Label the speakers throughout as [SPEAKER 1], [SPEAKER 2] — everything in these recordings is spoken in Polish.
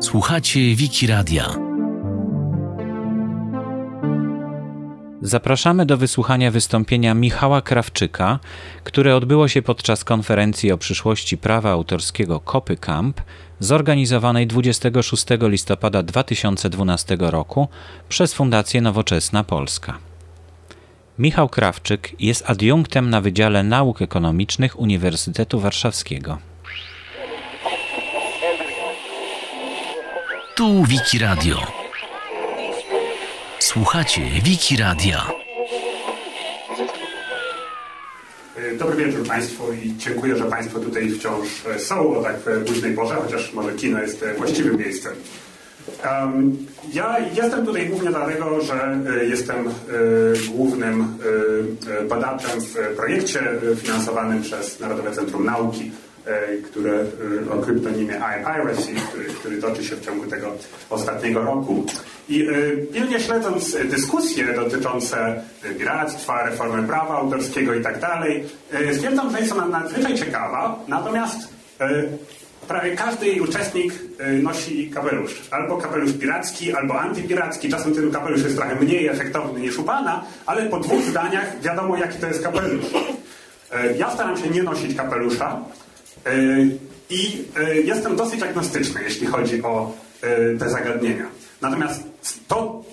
[SPEAKER 1] Słuchacie Wiki Radia.
[SPEAKER 2] Zapraszamy do wysłuchania wystąpienia Michała Krawczyka, które odbyło się podczas konferencji o przyszłości prawa autorskiego Kopy Camp, zorganizowanej 26 listopada 2012 roku przez Fundację Nowoczesna Polska. Michał Krawczyk jest adiunktem na Wydziale Nauk Ekonomicznych Uniwersytetu Warszawskiego.
[SPEAKER 1] Tu Wiki Radio. Słuchacie Wiki Radia.
[SPEAKER 3] Dobry wieczór Państwu i dziękuję, że Państwo tutaj wciąż są o tak późnej porze, chociaż może kino jest właściwym miejscem. Ja jestem tutaj głównie dlatego, że jestem głównym badaczem w projekcie finansowanym przez Narodowe Centrum Nauki które o kryptonimie iPiracy, który, który toczy się w ciągu tego ostatniego roku. I pilnie śledząc dyskusje dotyczące piractwa, reformy prawa autorskiego i tak dalej, stwierdzam, że jest ona nadzwyczaj ciekawa, natomiast prawie każdy jej uczestnik nosi kapelusz. Albo kapelusz piracki, albo antypiracki. Czasem ten kapelusz jest trochę mniej efektowny niż u pana, ale po dwóch zdaniach wiadomo, jaki to jest kapelusz. Ja staram się nie nosić kapelusza, i jestem dosyć agnostyczny, jeśli chodzi o te zagadnienia. Natomiast to,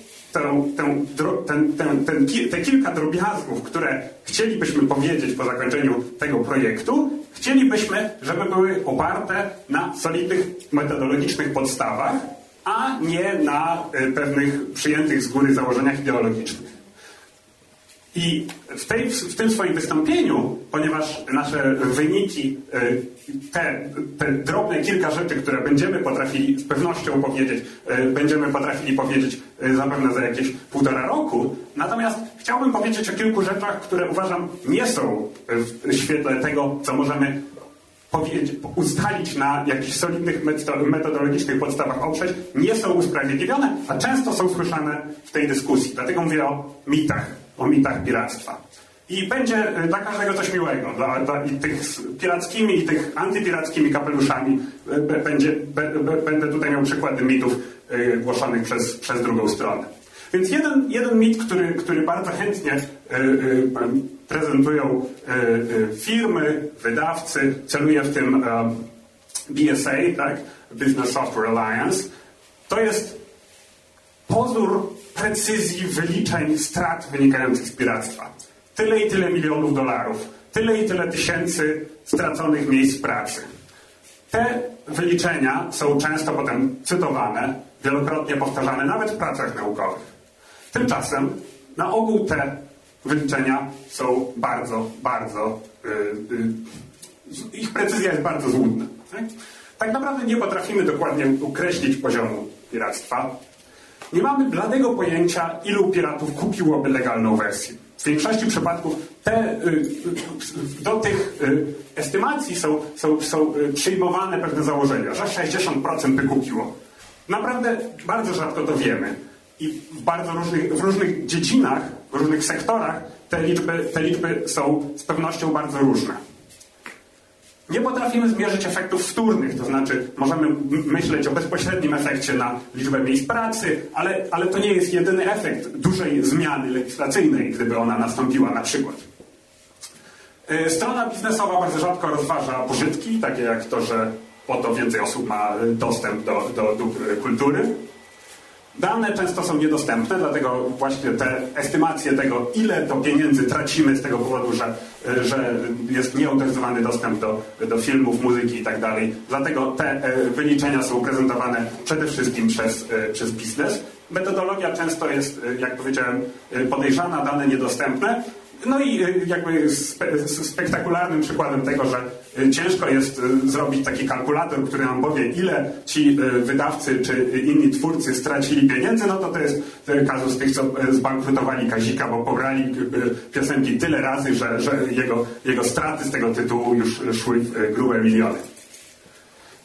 [SPEAKER 3] te kilka drobiazgów, które chcielibyśmy powiedzieć po zakończeniu tego projektu, chcielibyśmy, żeby były oparte na solidnych metodologicznych podstawach, a nie na pewnych przyjętych z góry założeniach ideologicznych. I w, tej, w tym swoim wystąpieniu, ponieważ nasze wyniki, te, te drobne kilka rzeczy, które będziemy potrafili z pewnością powiedzieć, będziemy potrafili powiedzieć zapewne za jakieś półtora roku, natomiast chciałbym powiedzieć o kilku rzeczach, które uważam nie są w świetle tego, co możemy ustalić na jakichś solidnych metodologicznych podstawach oprzeć, nie są usprawiedliwione, a często są słyszane w tej dyskusji. Dlatego mówię o mitach o mitach piractwa. I będzie dla każdego coś miłego. Dla, dla, I tych pirackimi, i tych antypirackimi kapeluszami będzie, będę tutaj miał przykłady mitów głoszonych przez, przez drugą stronę. Więc jeden, jeden mit, który, który bardzo chętnie prezentują firmy, wydawcy, celuje w tym BSA, tak? Business Software Alliance, to jest pozór precyzji wyliczeń strat wynikających z piractwa. Tyle i tyle milionów dolarów, tyle i tyle tysięcy straconych miejsc pracy. Te wyliczenia są często potem cytowane, wielokrotnie powtarzane nawet w pracach naukowych. Tymczasem na ogół te wyliczenia są bardzo, bardzo, yy, yy, ich precyzja jest bardzo złudna. Tak? tak naprawdę nie potrafimy dokładnie ukreślić poziomu piractwa, nie mamy bladego pojęcia, ilu piratów kupiłoby legalną wersję. W większości przypadków te, y, y, do tych y, estymacji są, są, są przyjmowane pewne założenia, że 60% by kupiło. Naprawdę bardzo rzadko to wiemy. I w bardzo różnych, w różnych dziedzinach, w różnych sektorach te liczby, te liczby są z pewnością bardzo różne. Nie potrafimy zmierzyć efektów wtórnych, to znaczy możemy myśleć o bezpośrednim efekcie na liczbę miejsc pracy, ale, ale to nie jest jedyny efekt dużej zmiany legislacyjnej, gdyby ona nastąpiła na przykład. E, strona biznesowa bardzo rzadko rozważa pożytki, takie jak to, że po to więcej osób ma dostęp do, do dóbr kultury. Dane często są niedostępne, dlatego właśnie te estymacje tego, ile to pieniędzy tracimy z tego powodu, że, że jest nieautoryzowany dostęp do, do filmów, muzyki i tak. Dlatego te e, wyliczenia są prezentowane przede wszystkim przez, e, przez biznes. Metodologia często jest, e, jak powiedziałem, podejrzana, dane niedostępne, no i jakby spe, spektakularnym przykładem tego, że ciężko jest y, zrobić taki kalkulator, który nam powie, ile ci wydawcy czy inni twórcy stracili pieniędzy, no to to jest kazus tych, co zbankrutowali Kazika, bo pobrali piosenki tyle razy, że, że jego, jego straty z tego tytułu już szły w grube miliony.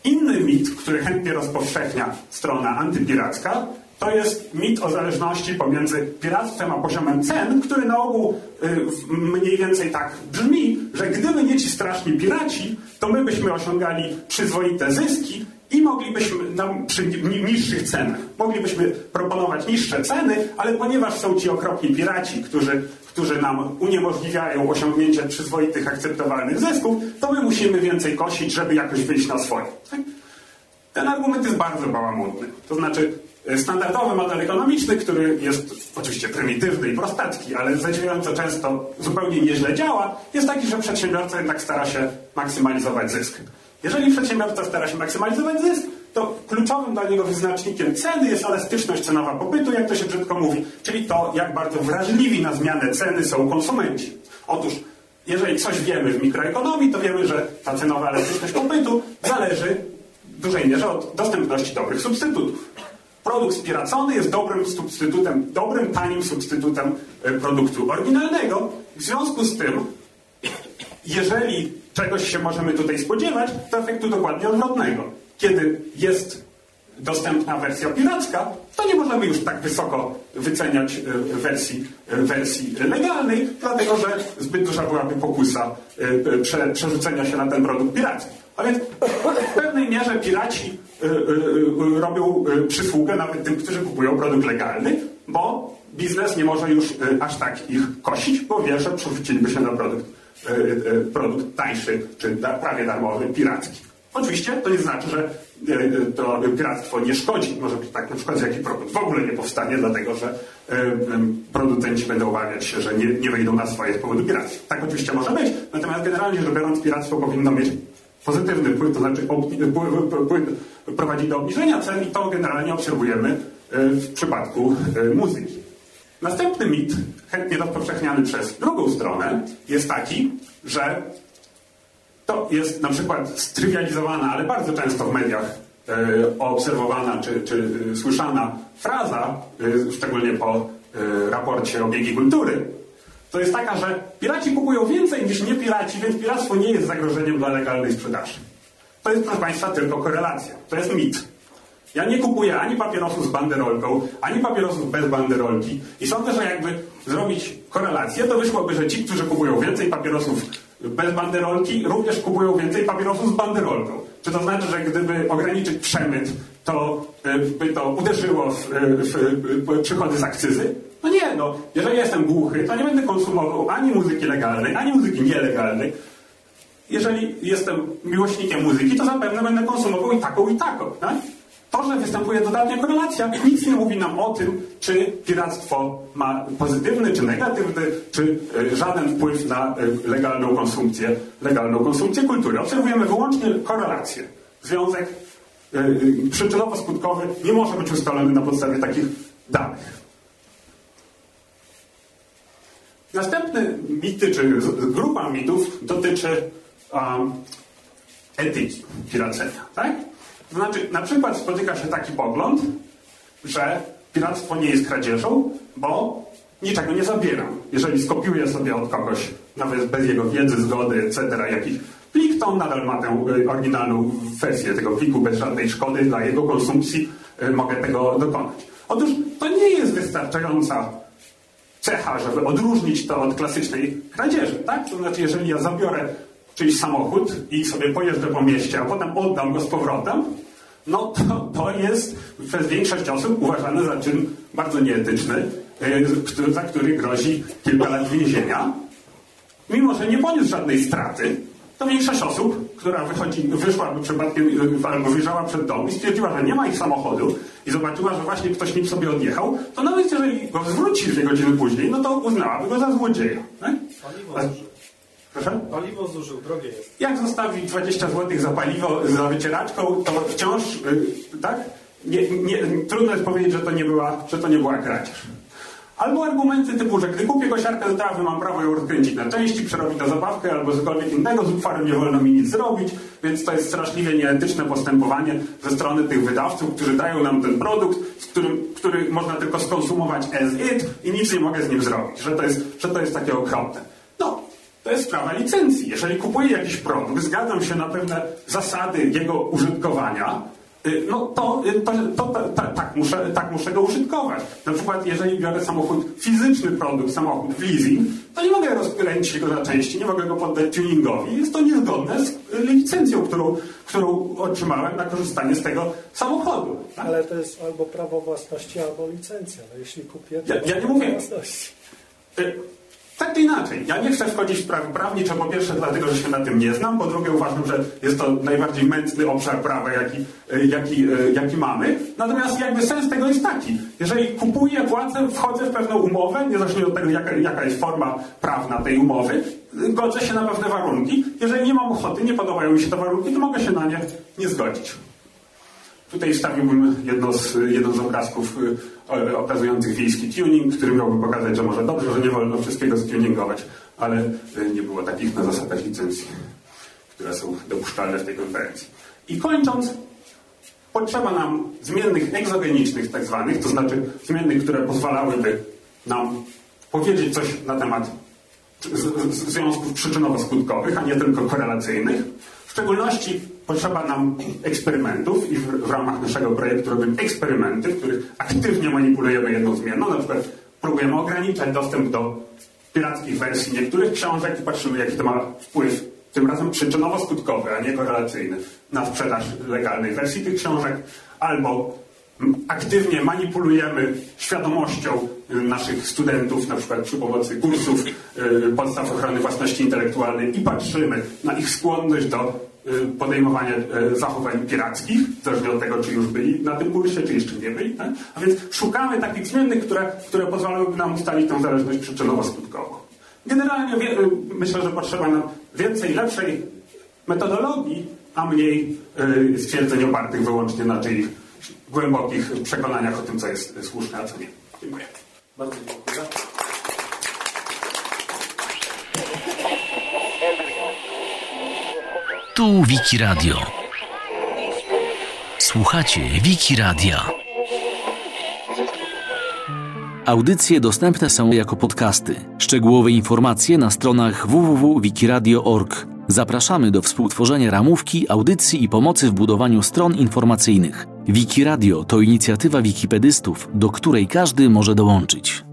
[SPEAKER 3] Inny mit, który chętnie rozpowszechnia strona antypiracka, to jest mit o zależności pomiędzy piractwem a poziomem cen, który na ogół y, mniej więcej tak brzmi, że gdyby nie ci straszni piraci, to my byśmy osiągali przyzwoite zyski i moglibyśmy nam przy niższych cenach, moglibyśmy proponować niższe ceny, ale ponieważ są ci okropni piraci, którzy, którzy nam uniemożliwiają osiągnięcie przyzwoitych, akceptowalnych zysków, to my musimy więcej kosić, żeby jakoś wyjść na swoje. Tak? Ten argument jest bardzo bałamutny. To znaczy, standardowy model ekonomiczny, który jest oczywiście prymitywny i prostacki, ale zadziwiająco często zupełnie nieźle działa, jest taki, że przedsiębiorca jednak stara się maksymalizować zysk. Jeżeli przedsiębiorca stara się maksymalizować zysk, to kluczowym dla niego wyznacznikiem ceny jest elastyczność cenowa popytu, jak to się brzydko mówi, czyli to, jak bardzo wrażliwi na zmianę ceny są konsumenci. Otóż, jeżeli coś wiemy w mikroekonomii, to wiemy, że ta cenowa elastyczność popytu zależy w dużej mierze od dostępności dobrych substytutów. Produkt spiracony jest dobrym substytutem, dobrym, tanim substytutem e, produktu oryginalnego. W związku z tym, jeżeli czegoś się możemy tutaj spodziewać, to efektu dokładnie odwrotnego. Kiedy jest dostępna wersja piracka, to nie możemy już tak wysoko wyceniać e, wersji, e, wersji legalnej, dlatego że zbyt duża byłaby pokusa prze, przerzucenia się na ten produkt piracki. A więc w pewnej mierze piraci y, y, y, robią przysługę nawet tym, którzy kupują produkt legalny, bo biznes nie może już aż tak ich kosić, bo wie, że przerzuciliby się na produkt, produkt tańszy, czy prawie darmowy, piracki. Oczywiście to nie znaczy, że to piractwo nie szkodzi. Może być tak na przykład, że jaki produkt w ogóle nie powstanie, dlatego że producenci będą obawiać się, że nie, nie wejdą na swoje z powodu piractwa. Tak oczywiście może być, natomiast generalnie rzecz biorąc piractwo powinno mieć pozytywny wpływ, to znaczy prowadzi do obniżenia cen i to generalnie obserwujemy e, w przypadku e, muzyki. Następny mit, chętnie rozpowszechniany przez drugą stronę, jest taki, że to jest na przykład strywializowana, ale bardzo często w mediach e, obserwowana czy, czy słyszana fraza, szczególnie po raporcie o biegi kultury, to jest taka, że piraci kupują więcej niż nie piraci, więc piractwo nie jest zagrożeniem dla legalnej sprzedaży. To jest, proszę Państwa, tylko korelacja. To jest mit. Ja nie kupuję ani papierosów z banderolką, ani papierosów bez banderolki i sądzę, że jakby zrobić korelację, to wyszłoby, że ci, którzy kupują więcej papierosów bez banderolki, również kupują więcej papierosów z banderolką. Czy to znaczy, że gdyby ograniczyć przemyt, to e, by to uderzyło w, e, w, w przychody z akcyzy? No nie, no, jeżeli jestem głuchy, to nie będę konsumował ani muzyki legalnej, ani muzyki nielegalnej. Jeżeli jestem miłośnikiem muzyki, to zapewne będę konsumował i taką, i taką. Tak? To, że występuje dodatnia korelacja, nic nie mówi nam o tym, czy piractwo ma pozytywny czy negatywny, czy e, żaden wpływ na e, legalną konsumpcję, legalną konsumpcję kultury. Obserwujemy wyłącznie korelację. Związek e, przyczynowo-skutkowy nie może być ustalony na podstawie takich danych. Następny mity, czy grupa mitów dotyczy um, etyki piracenia. Tak? To znaczy, na przykład spotyka się taki pogląd, że piractwo nie jest kradzieżą, bo niczego nie zabieram. Jeżeli skopiuję sobie od kogoś, nawet bez jego wiedzy, zgody, etc., jakiś plik, to nadal ma tę y, oryginalną wersję tego pliku bez żadnej szkody dla jego konsumpcji, y, mogę tego dokonać. Otóż to nie jest wystarczająca cecha, żeby odróżnić to od klasycznej kradzieży, tak? To znaczy, jeżeli ja zabiorę czyjś samochód i sobie pojeżdżę po mieście, a potem oddam go z powrotem, no to, to jest przez większość osób uważane za czyn bardzo nieetyczny, y, za który grozi kilka lat więzienia, mimo że nie poniósł żadnej straty, to większość osób, która wychodzi, wyszła przypadkiem albo wyjrzała przed dom i stwierdziła, że nie ma ich samochodu i zobaczyła, że właśnie ktoś nim sobie odjechał, to nawet jeżeli go zwróci dwie godziny później, no to uznałaby go za złodzieja. Tak?
[SPEAKER 4] Paliwo zużył.
[SPEAKER 3] Proszę?
[SPEAKER 4] Paliwo zużył, drogie jest.
[SPEAKER 3] Jak zostawić 20 zł za paliwo, za wycieraczką, to wciąż, yy, tak? Nie, nie, trudno jest powiedzieć, że to nie była, że to nie była kradzież. Albo argumenty typu, że gdy kupię kosiarkę do trawy, mam prawo ją rozkręcić na części, przerobić na zabawkę albo cokolwiek innego, z utworem nie wolno mi nic zrobić, więc to jest straszliwie nieetyczne postępowanie ze strony tych wydawców, którzy dają nam ten produkt, z którym, który można tylko skonsumować as it i nic nie mogę z nim zrobić, że to jest, że to jest takie okropne. No, to jest sprawa licencji. Jeżeli kupuję jakiś produkt, zgadzam się na pewne zasady jego użytkowania, no to, y, to, to, to ta, tak, muszę, tak muszę go użytkować. Na przykład, jeżeli biorę samochód, fizyczny produkt, samochód w leasing, to nie mogę rozkręcić go na części, nie mogę go poddać tuningowi. Jest to niezgodne z y, licencją, którą, którą otrzymałem na korzystanie z tego samochodu. Tak?
[SPEAKER 4] Ale to jest albo prawo własności, albo licencja. No jeśli kupię, to
[SPEAKER 3] Ja- ja nie mówię.
[SPEAKER 4] własności.
[SPEAKER 3] Tak czy inaczej, ja nie chcę wchodzić w sprawy prawnicze, po pierwsze dlatego, że się na tym nie znam, po drugie uważam, że jest to najbardziej mętny obszar prawa, jaki, y, jaki, y, jaki mamy. Natomiast jakby sens tego jest taki, jeżeli kupuję, płacę, wchodzę w pewną umowę, niezależnie od tego, jaka, jaka jest forma prawna tej umowy, godzę się na pewne warunki. Jeżeli nie mam ochoty, nie podobają mi się te warunki, to mogę się na nie nie zgodzić. Tutaj wstawiłbym jedno z, jedno z obrazków y, o- okazujących wiejski tuning, który miałby pokazać, że może dobrze, że nie wolno wszystkiego stuningować, ale y, nie było takich na zasadach licencji, które są dopuszczalne w tej konferencji. I kończąc, potrzeba nam zmiennych egzogenicznych tak zwanych, to znaczy zmiennych, które pozwalałyby nam powiedzieć coś na temat związków przyczynowo-skutkowych, a nie tylko korelacyjnych. W szczególności potrzeba nam eksperymentów i w, w ramach naszego projektu robimy eksperymenty, w których aktywnie manipulujemy jedną zmienną, na przykład próbujemy ograniczać dostęp do pirackich wersji niektórych książek i patrzymy, jaki to ma wpływ, tym razem przyczynowo-skutkowy, a nie korelacyjny, na sprzedaż legalnej wersji tych książek, albo aktywnie manipulujemy świadomością y, naszych studentów, na przykład przy pomocy kursów y, podstaw ochrony własności intelektualnej i patrzymy na ich skłonność do y, podejmowania zachowań pirackich, zależnie od tego, czy już byli na tym kursie, czy jeszcze nie byli. Tak? A więc szukamy takich zmiennych, które, które pozwalałyby nam ustalić tę zależność przyczynowo-skutkową. Generalnie wie, myślę, że potrzeba nam więcej lepszej metodologii, a mniej stwierdzeń opartych wyłącznie na czyich głębokich przekonaniach o tym, co jest słuszne, a co nie. Dziękuję.
[SPEAKER 4] Bardzo dziękuję.
[SPEAKER 1] Tu Wiki Radio. Słuchacie Wiki Radia. Audycje dostępne są jako podcasty. Szczegółowe informacje na stronach www.wikiradio.org. Zapraszamy do współtworzenia ramówki, audycji i pomocy w budowaniu stron informacyjnych. Wiki Radio to inicjatywa wikipedystów, do której każdy może dołączyć.